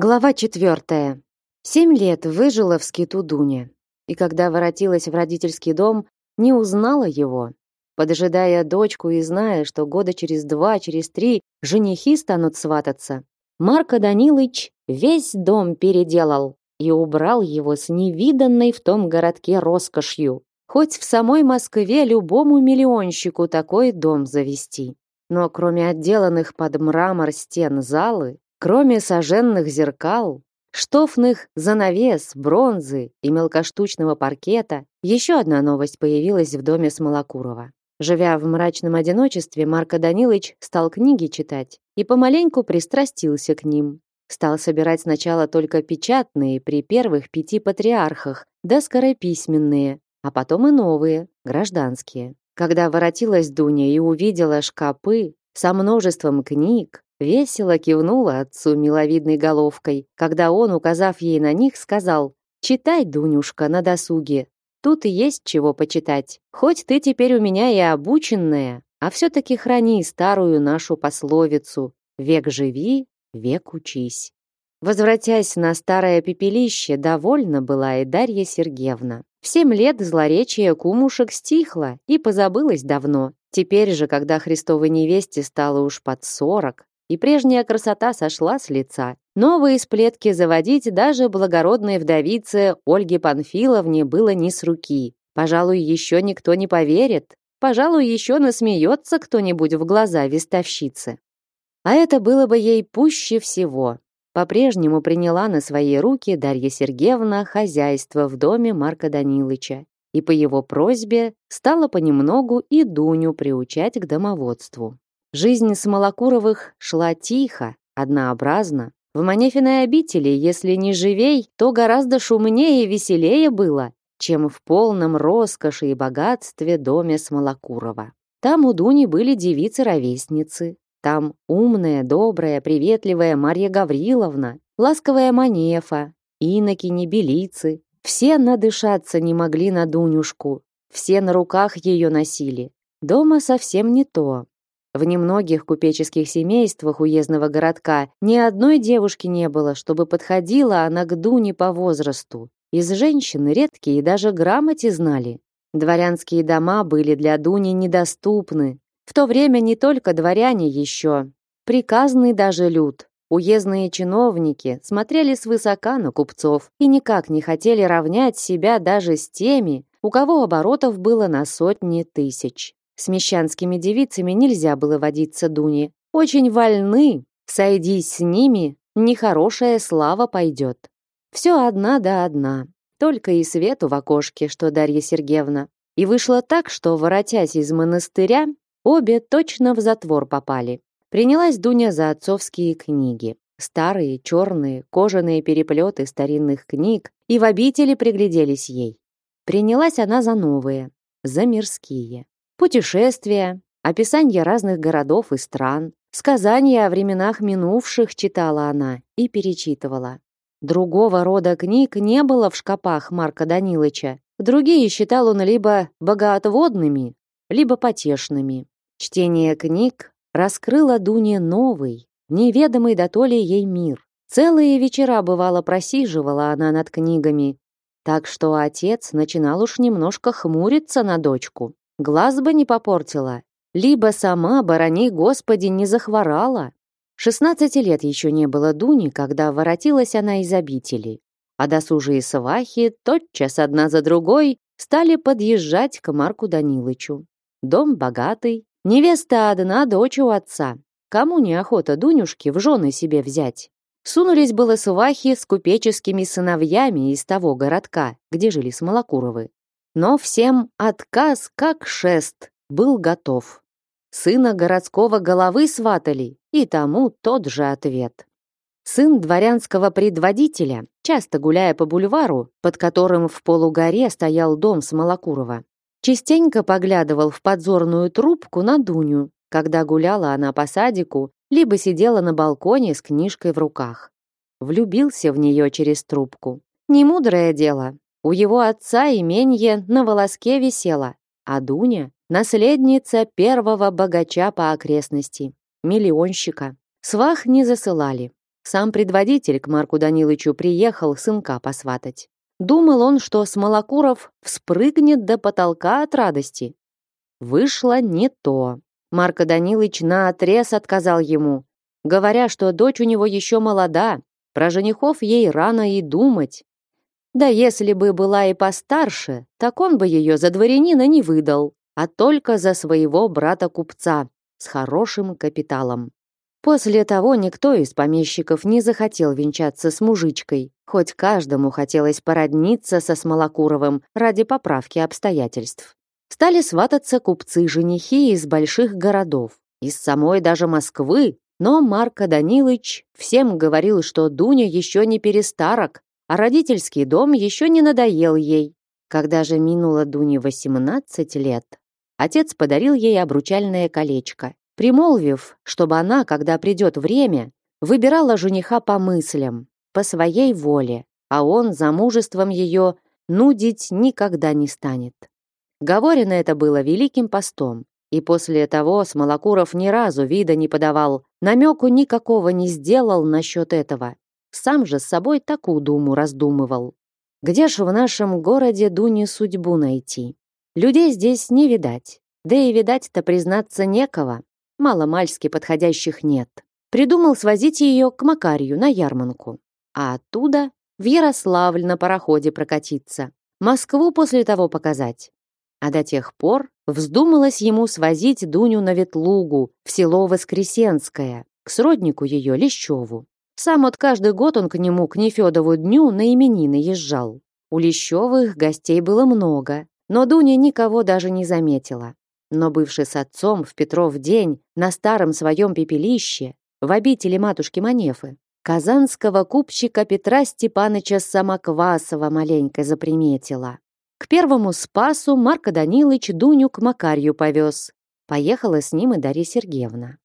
Глава четвертая. Семь лет выжила в скиту Дуня, и когда воротилась в родительский дом, не узнала его. Подожидая дочку и зная, что года через два, через три женихи станут свататься, Марко Данилыч весь дом переделал и убрал его с невиданной в том городке роскошью. Хоть в самой Москве любому миллионщику такой дом завести. Но кроме отделанных под мрамор стен залы, Кроме сожженных зеркал, штофных занавес, бронзы и мелкоштучного паркета, еще одна новость появилась в доме Смолокурова. Живя в мрачном одиночестве, Марко Данилович стал книги читать и помаленьку пристрастился к ним. Стал собирать сначала только печатные при первых пяти патриархах, да скорописьменные, а потом и новые, гражданские. Когда воротилась Дуня и увидела шкапы со множеством книг, Весело кивнула отцу миловидной головкой, когда он, указав ей на них, сказал «Читай, Дунюшка, на досуге. Тут и есть чего почитать. Хоть ты теперь у меня и обученная, а все-таки храни старую нашу пословицу «Век живи, век учись». Возвратясь на старое пепелище, довольна была и Дарья Сергеевна. В семь лет злоречие кумушек стихло и позабылось давно. Теперь же, когда Христовой невесте стало уж под сорок, и прежняя красота сошла с лица. Новые сплетки заводить даже благородной вдовице Ольге Панфиловне было не с руки. Пожалуй, еще никто не поверит. Пожалуй, еще насмеется кто-нибудь в глаза вестовщицы. А это было бы ей пуще всего. По-прежнему приняла на свои руки Дарья Сергеевна хозяйство в доме Марка Данилыча и по его просьбе стала понемногу и Дуню приучать к домоводству. Жизнь Смолокуровых шла тихо, однообразно. В Манефиной обители, если не живей, то гораздо шумнее и веселее было, чем в полном роскоши и богатстве доме Смолокурова. Там у Дуни были девицы-ровесницы, там умная, добрая, приветливая Марья Гавриловна, ласковая Манефа, инокини, белицы. Все надышаться не могли на Дунюшку, все на руках ее носили. Дома совсем не то. В немногих купеческих семействах уездного городка ни одной девушки не было, чтобы подходила она к Дуне по возрасту. Из женщин редкие даже грамоте знали. Дворянские дома были для Дуни недоступны. В то время не только дворяне еще, приказный даже люд. Уездные чиновники смотрели свысока на купцов и никак не хотели равнять себя даже с теми, у кого оборотов было на сотни тысяч. С мещанскими девицами нельзя было водиться Дуне. Очень вольны, сойдись с ними, нехорошая слава пойдет. Все одна да одна, только и свету в окошке, что Дарья Сергеевна. И вышло так, что, воротясь из монастыря, обе точно в затвор попали. Принялась Дуня за отцовские книги. Старые, черные, кожаные переплеты старинных книг, и в обители пригляделись ей. Принялась она за новые, за мирские. Путешествия, описания разных городов и стран, сказания о временах минувших читала она и перечитывала. Другого рода книг не было в шкапах Марка Данилыча. Другие считал он либо богоотводными, либо потешными. Чтение книг раскрыло Дуне новый, неведомый до то ли ей мир. Целые вечера, бывало, просиживала она над книгами, так что отец начинал уж немножко хмуриться на дочку. Глаз бы не попортила. Либо сама, борони Господи, не захворала. Шестнадцати лет еще не было Дуни, когда воротилась она из обители. А досужие свахи тотчас одна за другой стали подъезжать к Марку Данилычу. Дом богатый, невеста одна, дочь у отца. Кому неохота Дунюшки в жены себе взять? Сунулись было свахи с купеческими сыновьями из того городка, где жили Смолокуровы. Но всем отказ, как шест, был готов. Сына городского головы сватали, и тому тот же ответ. Сын дворянского предводителя, часто гуляя по бульвару, под которым в полугоре стоял дом Смолокурова, частенько поглядывал в подзорную трубку на Дуню, когда гуляла она по садику, либо сидела на балконе с книжкой в руках. Влюбился в нее через трубку. Немудрое дело, у его отца именье на волоске висело, а Дуня — наследница первого богача по окрестности, миллионщика. Свах не засылали. Сам предводитель к Марку Данилычу приехал сынка посватать. Думал он, что Смолокуров вспрыгнет до потолка от радости. Вышло не то. Марко Данилыч наотрез отказал ему, говоря, что дочь у него еще молода, про женихов ей рано и думать. Да если бы была и постарше, так он бы ее за дворянина не выдал, а только за своего брата-купца с хорошим капиталом. После того никто из помещиков не захотел венчаться с мужичкой, хоть каждому хотелось породниться со Смолокуровым ради поправки обстоятельств. Стали свататься купцы-женихи из больших городов, из самой даже Москвы, но Марко Данилыч всем говорил, что Дуня еще не перестарок, а родительский дом еще не надоел ей. Когда же минуло Дуне 18 лет, отец подарил ей обручальное колечко, примолвив, чтобы она, когда придет время, выбирала жениха по мыслям, по своей воле, а он замужеством ее нудить никогда не станет. Говорено это было великим постом, и после того Смолокуров ни разу вида не подавал, намеку никакого не сделал насчет этого. Сам же с собой такую думу раздумывал. Где ж в нашем городе Дуне судьбу найти? Людей здесь не видать. Да и видать-то признаться некого. Мало-мальски подходящих нет. Придумал свозить ее к Макарию на ярмарку. А оттуда в Ярославль на пароходе прокатиться. Москву после того показать. А до тех пор вздумалось ему свозить Дуню на Ветлугу, в село Воскресенское, к сроднику ее Лещеву. Сам от каждый год он к нему, к Нефедову дню, на именины езжал. У Лещевых гостей было много, но Дуня никого даже не заметила. Но бывший с отцом в Петров день на старом своем пепелище, в обители матушки Манефы, казанского купчика Петра Степаныча Самоквасова маленько заприметила. К первому спасу Марко Данилович Дуню к Макарью повез. Поехала с ним и Дарья Сергеевна.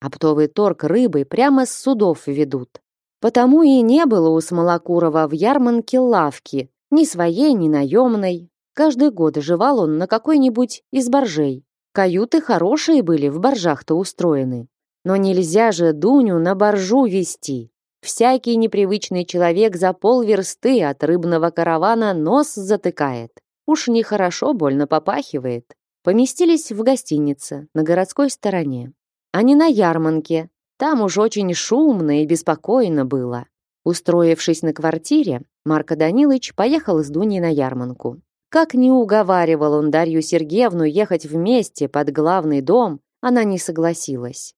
Оптовый торг рыбой прямо с судов ведут. Потому и не было у Смолокурова в ярмарке лавки, ни своей, ни наемной. Каждый год жевал он на какой-нибудь из боржей. Каюты хорошие были в боржах-то устроены. Но нельзя же Дуню на боржу вести. Всякий непривычный человек за полверсты от рыбного каравана нос затыкает. Уж нехорошо больно попахивает. Поместились в гостинице на городской стороне. А не на ярмарке. Там уж очень шумно и беспокойно было. Устроившись на квартире, Марко Данилович поехал с Дуней на ярмарку. Как не уговаривал он Дарью Сергеевну ехать вместе под главный дом, она не согласилась.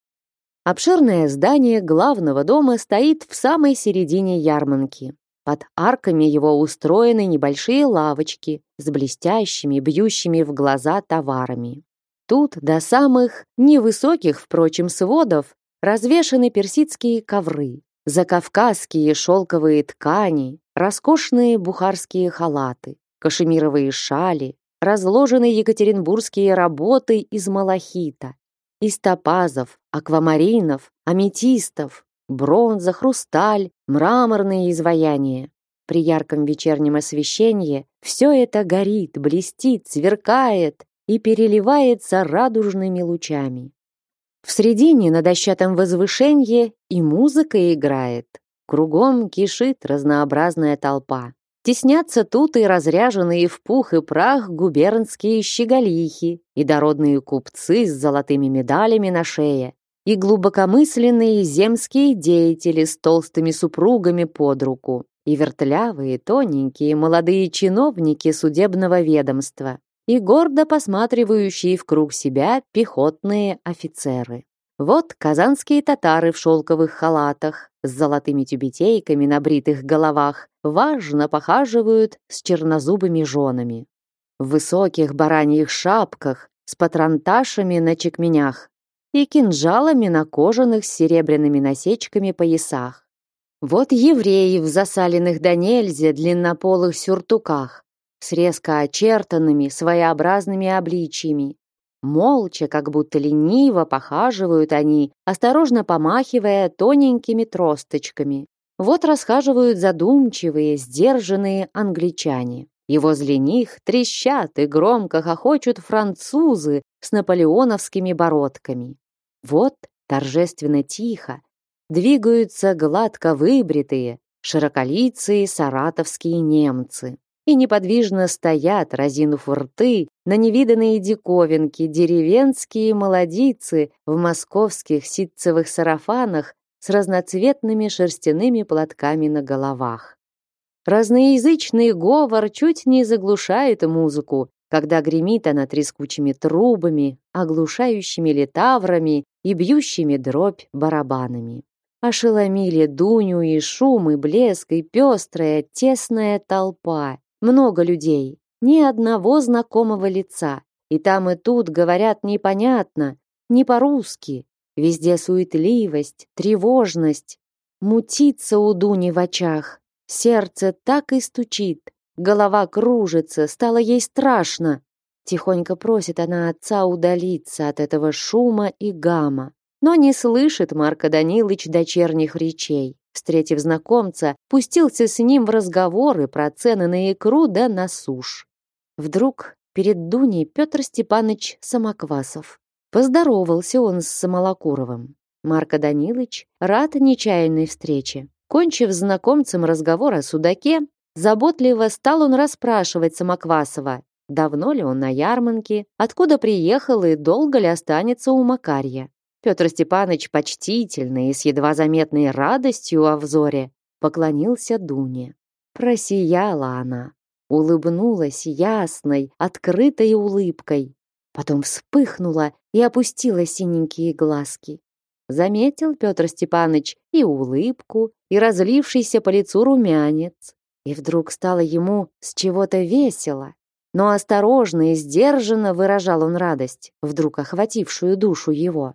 Обширное здание главного дома стоит в самой середине ярмарки. Под арками его устроены небольшие лавочки с блестящими, бьющими в глаза товарами. Тут до самых невысоких, впрочем, сводов развешаны персидские ковры, закавказские шелковые ткани, роскошные бухарские халаты, кашемировые шали, разложены екатеринбургские работы из малахита, из топазов, аквамаринов, аметистов, бронза, хрусталь, мраморные изваяния. При ярком вечернем освещении все это горит, блестит, сверкает и переливается радужными лучами. В середине на дощатом возвышении и музыка играет. Кругом кишит разнообразная толпа. Теснятся тут и разряженные в пух и прах губернские щеголихи, и дородные купцы с золотыми медалями на шее, и глубокомысленные земские деятели с толстыми супругами под руку, и вертлявые, тоненькие молодые чиновники судебного ведомства, и гордо посматривающие в круг себя пехотные офицеры. Вот казанские татары в шелковых халатах с золотыми тюбетейками на бритых головах важно похаживают с чернозубыми женами. В высоких бараньих шапках с патронташами на чекменях и кинжалами на кожаных с серебряными насечками поясах. Вот евреи в засаленных до нельзя длиннополых сюртуках с резко очертанными своеобразными обличьями, Молча, как будто лениво похаживают они, осторожно помахивая тоненькими тросточками. Вот расхаживают задумчивые, сдержанные англичане. И возле них трещат и громко хохочут французы с наполеоновскими бородками. Вот торжественно тихо, двигаются гладко выбритые, широколицые саратовские немцы и неподвижно стоят, разинув рты, на невиданные диковинки деревенские молодицы в московских ситцевых сарафанах с разноцветными шерстяными платками на головах. Разноязычный говор чуть не заглушает музыку, когда гремит она трескучими трубами, оглушающими литаврами и бьющими дробь барабанами. Ошеломили Дуню и шум, и блеск, и пестрая, тесная толпа. Много людей, ни одного знакомого лица. И там и тут говорят непонятно, не по-русски. Везде суетливость, тревожность. Мутится у Дуни в очах. Сердце так и стучит. Голова кружится, стало ей страшно. Тихонько просит она отца удалиться от этого шума и гамма. Но не слышит Марко Данилович дочерних речей. Встретив знакомца, пустился с ним в разговоры про цены на икру да на сушь. Вдруг перед Дуней Петр Степанович Самоквасов. Поздоровался он с Самолокуровым. Марко Данилович рад нечаянной встрече. Кончив знакомцем разговор о судаке, заботливо стал он расспрашивать Самоквасова, давно ли он на ярмарке, откуда приехал и долго ли останется у Макарья. Петр Степанович почтительно и с едва заметной радостью о взоре поклонился Дуне. Просияла она, улыбнулась ясной, открытой улыбкой, потом вспыхнула и опустила синенькие глазки. Заметил Петр Степанович и улыбку, и разлившийся по лицу румянец. И вдруг стало ему с чего-то весело. Но осторожно и сдержанно выражал он радость, вдруг охватившую душу его.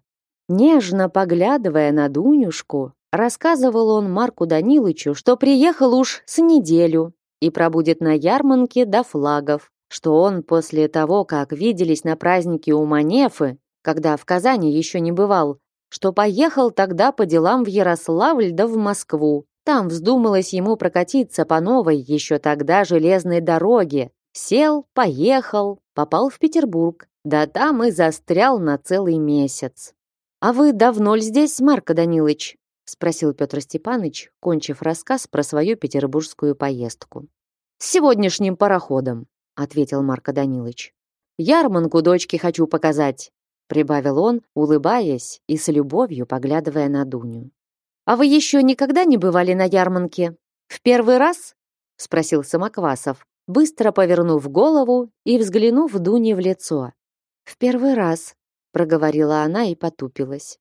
Нежно поглядывая на Дунюшку, рассказывал он Марку Данилычу, что приехал уж с неделю и пробудет на ярмарке до флагов, что он после того, как виделись на празднике у Манефы, когда в Казани еще не бывал, что поехал тогда по делам в Ярославль да в Москву. Там вздумалось ему прокатиться по новой еще тогда железной дороге. Сел, поехал, попал в Петербург, да там и застрял на целый месяц. «А вы давно ли здесь, Марко Данилович?» — спросил Петр Степанович, кончив рассказ про свою петербургскую поездку. «С сегодняшним пароходом», — ответил Марко Данилович. «Ярманку дочке хочу показать», — прибавил он, улыбаясь и с любовью поглядывая на Дуню. «А вы еще никогда не бывали на ярмарке? В первый раз?» — спросил Самоквасов, быстро повернув голову и взглянув Дуне в лицо. «В первый раз», проговорила она и потупилась.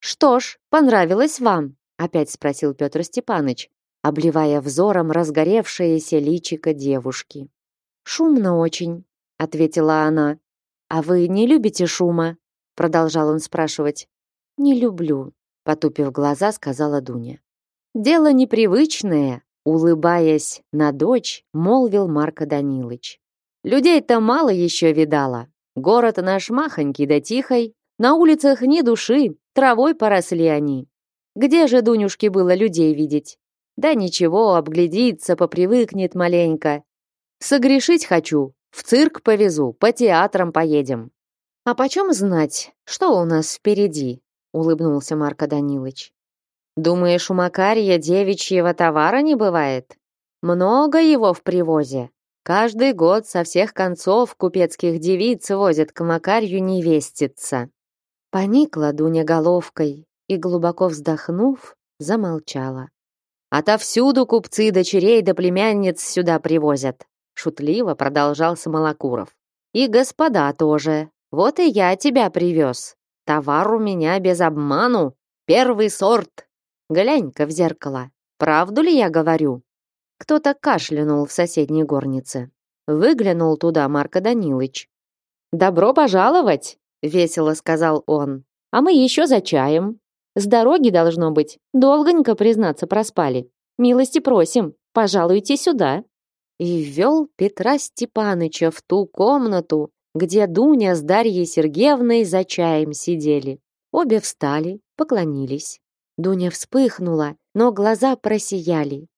Что ж, понравилось вам? опять спросил Петр Степанович, обливая взором разгоревшееся личико девушки. Шумно очень, ответила она. А вы не любите шума? продолжал он спрашивать. Не люблю, потупив глаза, сказала Дуня. Дело непривычное, улыбаясь на дочь, молвил Марко Данилович. Людей-то мало еще видала, Город наш махонький да тихой, на улицах ни души, травой поросли они. Где же, Дунюшке, было людей видеть? Да ничего, обглядится, попривыкнет маленько. Согрешить хочу, в цирк повезу, по театрам поедем. А почем знать, что у нас впереди? улыбнулся Марко Данилович. Думаешь, у Макария девичьего товара не бывает? Много его в привозе. Каждый год со всех концов купецких девиц возят к Макарью невеститься. Поникла Дуня головкой и, глубоко вздохнув, замолчала. «Отовсюду купцы дочерей да племянниц сюда привозят», шутливо продолжал Самолокуров. «И господа тоже. Вот и я тебя привез. Товар у меня без обману. Первый сорт. Глянь-ка в зеркало. Правду ли я говорю?» Кто-то кашлянул в соседней горнице. Выглянул туда Марко Данилыч. «Добро пожаловать!» — весело сказал он. «А мы еще за чаем. С дороги, должно быть, долгонько, признаться, проспали. Милости просим, пожалуйте сюда». И ввел Петра Степаныча в ту комнату, где Дуня с Дарьей Сергеевной за чаем сидели. Обе встали, поклонились. Дуня вспыхнула, но глаза просияли.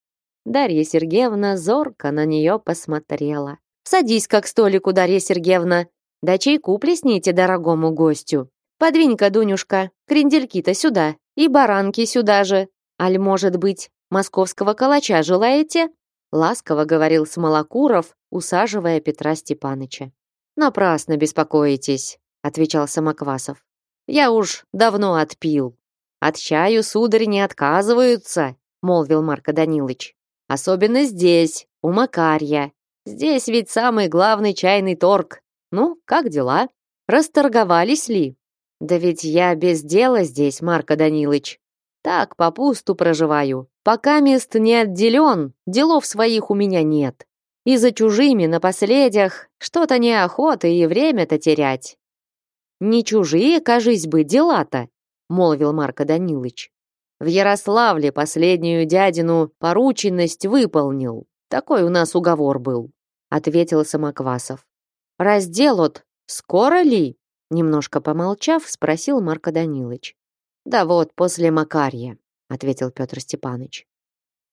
Дарья Сергеевна зорко на нее посмотрела. «Садись как к столику, Дарья Сергеевна. Да чайку плесните дорогому гостю. Подвинь-ка, Дунюшка, крендельки-то сюда, И баранки сюда же. Аль, может быть, московского калача желаете?» Ласково говорил Смолокуров, усаживая Петра Степаныча. «Напрасно беспокоитесь», — отвечал Самоквасов. «Я уж давно отпил. От чаю, сударь, не отказываются», — молвил Марко Данилович. «Особенно здесь, у Макарья. Здесь ведь самый главный чайный торг. Ну, как дела? Расторговались ли?» «Да ведь я без дела здесь, Марко Данилович. Так, попусту проживаю. Пока мест не отделен, делов своих у меня нет. И за чужими на последях что-то неохота и время-то терять. Не чужие, кажись бы, дела-то, молвил Марко Данилович. В Ярославле последнюю дядину порученность выполнил. Такой у нас уговор был, ответил Самоквасов. Раздел от скоро ли? Немножко помолчав, спросил Марко Данилович. Да вот, после Макарья, ответил Петр Степанович.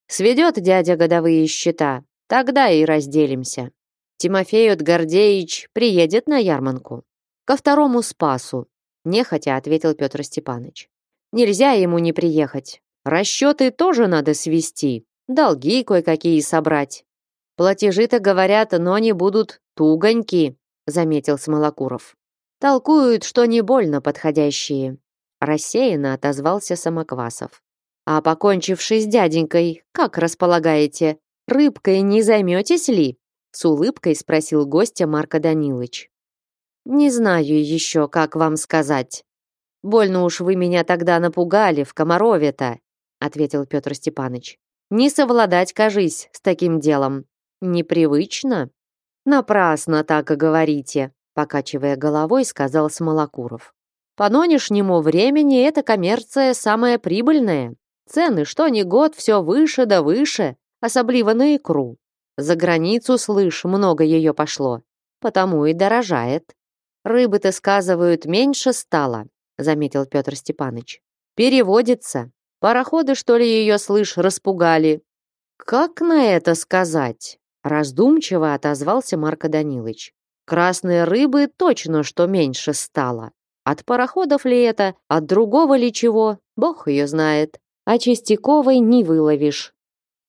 Сведет дядя годовые счета, Тогда и разделимся. Тимофей Гордеевич приедет на ярманку. Ко второму спасу, нехотя ответил Петр Степанович. Нельзя ему не приехать. Расчеты тоже надо свести, долги кое-какие собрать. Платежи-то, говорят, но они будут тугоньки, заметил Смолокуров. Толкуют, что не больно подходящие. Рассеянно отозвался Самоквасов. А покончивший с дяденькой, как располагаете, Рыбкой не займетесь ли? С улыбкой спросил гостя Марко Данилович. Не знаю еще, как вам сказать. Больно уж вы меня тогда напугали в Комарове-то, ответил Петр Степанович. Не совладать, кажись, с таким делом. Непривычно. Напрасно так и говорите, покачивая головой, сказал Смолокуров. По нынешнему времени эта коммерция самая прибыльная. Цены что ни год все выше да выше, особливо на икру. За границу, слышь, много ее пошло, потому и дорожает. Рыбы-то, сказывают, меньше стало, заметил Петр Степанович. Переводится. Пароходы, что ли, ее, слышь, распугали? Как на это сказать? Раздумчиво отозвался Марко Данилович. Красные рыбы точно что меньше стало. От пароходов ли это, от другого ли чего, бог ее знает. А Чистяковой не выловишь.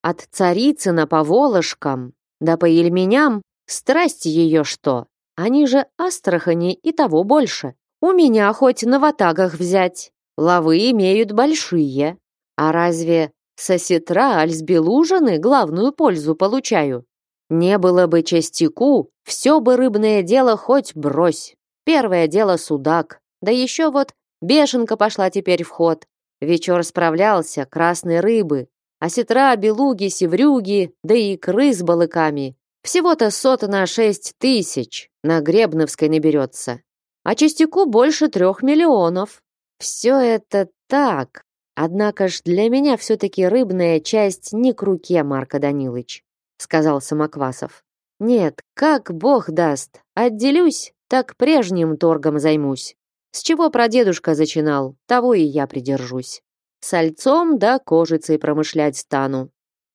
От Царицына по Волошкам, да по Ельменям, страсть ее что. Они же Астрахани и того больше. У меня хоть на ватагах взять. Лавы имеют большие. А разве со сетра альсбелужины главную пользу получаю? Не было бы частику, все бы рыбное дело хоть брось. Первое дело судак. Да еще вот бешенка пошла теперь в ход. Вечер справлялся, красной рыбы, осетра, белуги, севрюги, да и икры с балыками. Всего-то сот на шесть тысяч на Гребновской наберется. А частику больше трех миллионов. Все это так. Однако ж для меня все-таки рыбная часть не к руке, Марка Данилович, сказал Самоквасов. Нет, как бог даст, отделюсь, так прежним торгом займусь. С чего прадедушка зачинал, того и я придержусь. Сальцом да кожицей промышлять стану.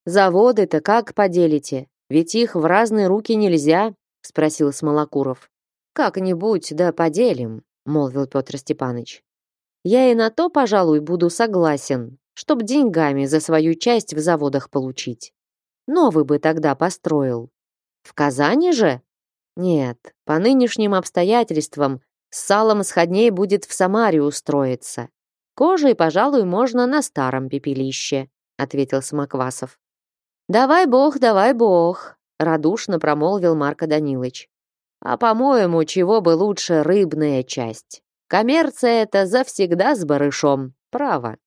Заводы-то как поделите? Ведь их в разные руки нельзя, спросил Смолокуров. Как-нибудь да поделим, молвил Петр Степанович. Я и на то, пожалуй, буду согласен, чтоб деньгами за свою часть в заводах получить. Новый бы тогда построил. В Казани же? Нет, по нынешним обстоятельствам с салом сходней будет в Самаре устроиться. Кожей, пожалуй, можно на старом пепелище, ответил Самоквасов. Давай бог, давай бог, радушно промолвил Марко Данилович. А по-моему, чего бы лучше рыбная часть. Коммерция это завсегда с барышом, право.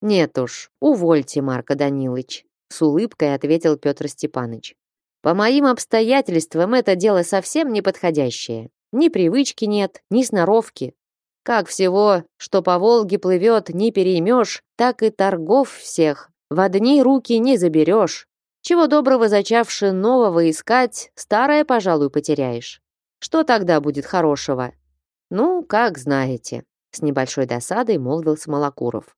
Нет уж, увольте, Марко Данилович, с улыбкой ответил Петр Степанович. По моим обстоятельствам это дело совсем неподходящее. Ни привычки нет, ни сноровки. Как всего, что по Волге плывет, не переймешь, так и торгов всех в одни руки не заберешь. Чего доброго зачавши нового искать, старое, пожалуй, потеряешь. Что тогда будет хорошего? Ну, как знаете, с небольшой досадой молвил Смолокуров.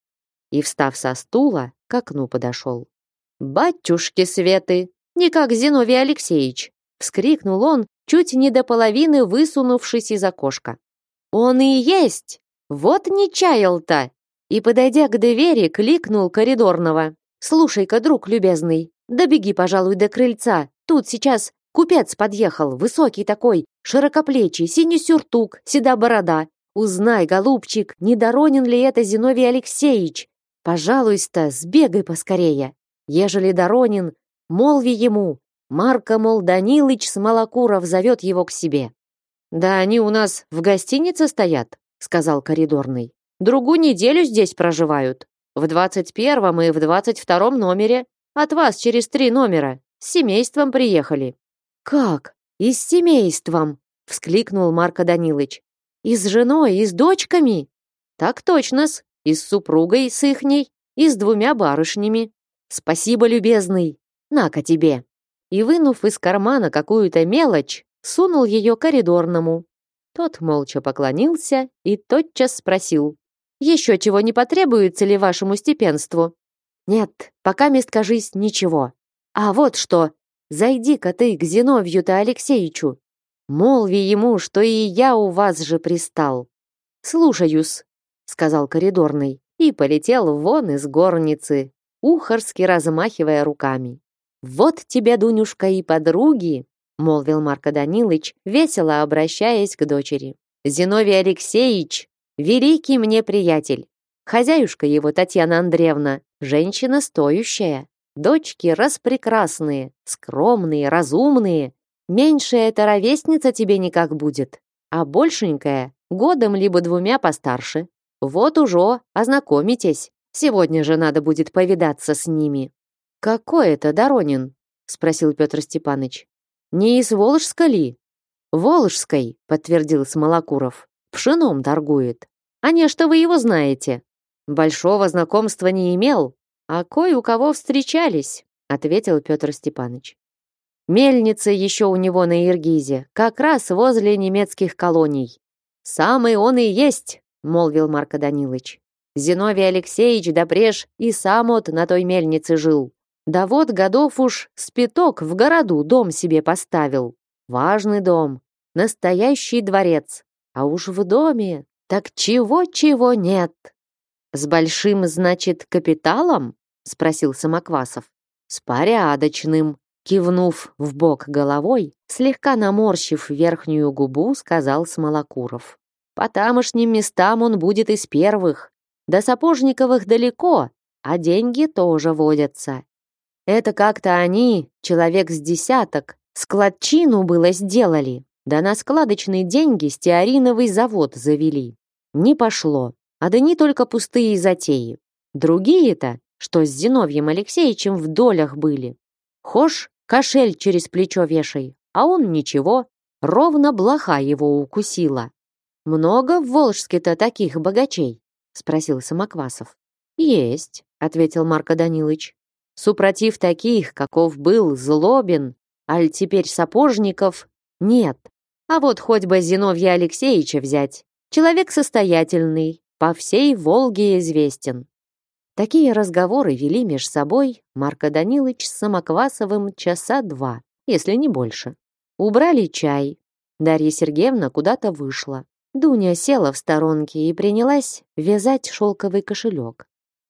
И, встав со стула, к окну подошел. «Батюшки Светы! Не как Зиновий Алексеевич!» Вскрикнул он, чуть не до половины высунувшись из окошка. Он и есть! Вот не чаял-то!» и, подойдя к двери, кликнул коридорного. «Слушай-ка, друг любезный, добеги, пожалуй, до крыльца. Тут сейчас купец подъехал, высокий такой, широкоплечий, синий сюртук, седа борода. Узнай, голубчик, не доронен ли это Зиновий Алексеевич? Пожалуйста, сбегай поскорее. Ежели доронен, молви ему. Марко, мол, Данилыч Смолокуров зовет его к себе. Да они у нас в гостинице стоят, сказал коридорный. Другую неделю здесь проживают. В двадцать первом и в двадцать втором номере. От вас через три номера. С семейством приехали. Как? И с семейством? Вскликнул Марко Данилыч. И с женой, и с дочками? Так точно-с. И с супругой с ихней, и с двумя барышнями. Спасибо, любезный. На-ка тебе. И вынув из кармана какую-то мелочь, сунул ее коридорному. Тот молча поклонился и тотчас спросил. «Еще чего не потребуется ли вашему степенству?» «Нет, пока мест, кажись, ничего. А вот что, зайди-ка ты к Зиновью-то Алексеевичу. Молви ему, что и я у вас же пристал». «Слушаюсь», — сказал коридорный и полетел вон из горницы, ухарски размахивая руками. «Вот тебе, Дунюшка, и подруги!» молвил Марко Данилович, весело обращаясь к дочери. Зиновий Алексеевич, великий мне приятель. Хозяюшка его Татьяна Андреевна, женщина стоящая. Дочки распрекрасные, скромные, разумные. Меньшая эта ровесница тебе никак будет, а большенькая годом либо двумя постарше. Вот уже, ознакомитесь. Сегодня же надо будет повидаться с ними. Какой это Доронин? спросил Петр Степанович. Не из Волжска ли? Волжской, подтвердил Смолокуров. Пшеном торгует. А не что вы его знаете? Большого знакомства не имел, а кое у кого встречались, ответил Петр Степанович. Мельница еще у него на Иргизе, как раз возле немецких колоний. Самый он и есть, молвил Марко Данилович. Зиновий Алексеевич допреж и сам от на той мельнице жил. Да вот годов уж спиток в городу дом себе поставил. Важный дом, настоящий дворец. А уж в доме так чего-чего нет. С большим, значит, капиталом? Спросил Самоквасов. С порядочным. Кивнув в бок головой, слегка наморщив верхнюю губу, сказал Смолокуров. По тамошним местам он будет из первых. До Сапожниковых далеко, а деньги тоже водятся. Это как-то они, человек с десяток, складчину было сделали, да на складочные деньги стеариновый завод завели. Не пошло, а да не только пустые затеи. Другие-то, что с Зиновьем Алексеевичем в долях были. Хошь, кошель через плечо вешай, а он ничего, ровно блоха его укусила. «Много в Волжске-то таких богачей?» — спросил Самоквасов. «Есть», — ответил Марко Данилович. Супротив таких, каков был Злобин, аль теперь Сапожников, нет. А вот хоть бы Зиновья Алексеевича взять. Человек состоятельный, по всей Волге известен. Такие разговоры вели меж собой Марко Данилович с Самоквасовым часа два, если не больше. Убрали чай. Дарья Сергеевна куда-то вышла. Дуня села в сторонке и принялась вязать шелковый кошелек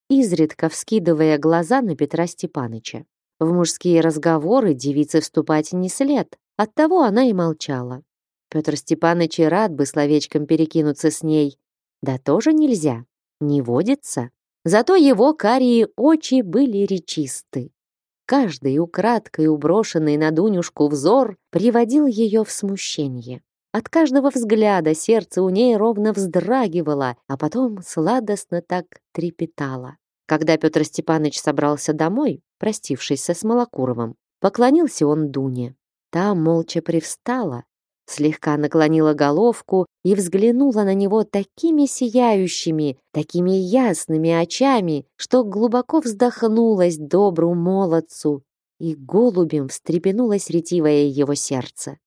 изредка вскидывая глаза на Петра Степаныча. В мужские разговоры девице вступать не след, оттого она и молчала. Петр Степаныч и рад бы словечком перекинуться с ней, да тоже нельзя, не водится. Зато его карие очи были речисты. Каждый украдкой уброшенный на Дунюшку взор приводил ее в смущение. От каждого взгляда сердце у ней ровно вздрагивало, а потом сладостно так трепетало. Когда Петр Степанович собрался домой, простившись со Смолокуровым, поклонился он Дуне. Та молча привстала, слегка наклонила головку и взглянула на него такими сияющими, такими ясными очами, что глубоко вздохнулась добру молодцу, и голубем встрепенулось ретивое его сердце.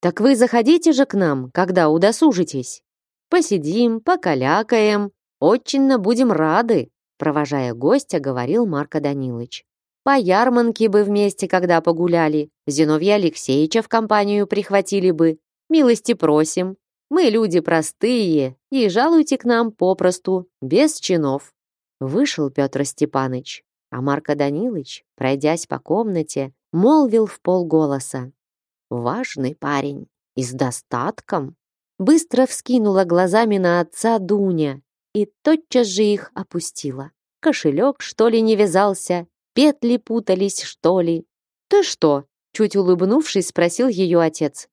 Так вы заходите же к нам, когда удосужитесь. Посидим, покалякаем. Очень будем рады, провожая гостя, говорил Марко Данилович. По ярмарке бы вместе, когда погуляли, Зиновья Алексеевича в компанию прихватили бы. Милости просим. Мы люди простые, и жалуйте к нам попросту, без чинов. Вышел Петр Степаныч, а Марко Данилович, пройдясь по комнате, молвил в полголоса. «Важный парень и с достатком». Быстро вскинула глазами на отца Дуня и тотчас же их опустила. Кошелек, что ли, не вязался, петли путались, что ли. «Ты что?» — чуть улыбнувшись, спросил ее отец.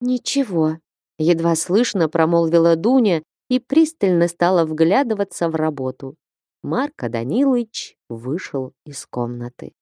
«Ничего», — едва слышно промолвила Дуня и пристально стала вглядываться в работу. Марко Данилович вышел из комнаты.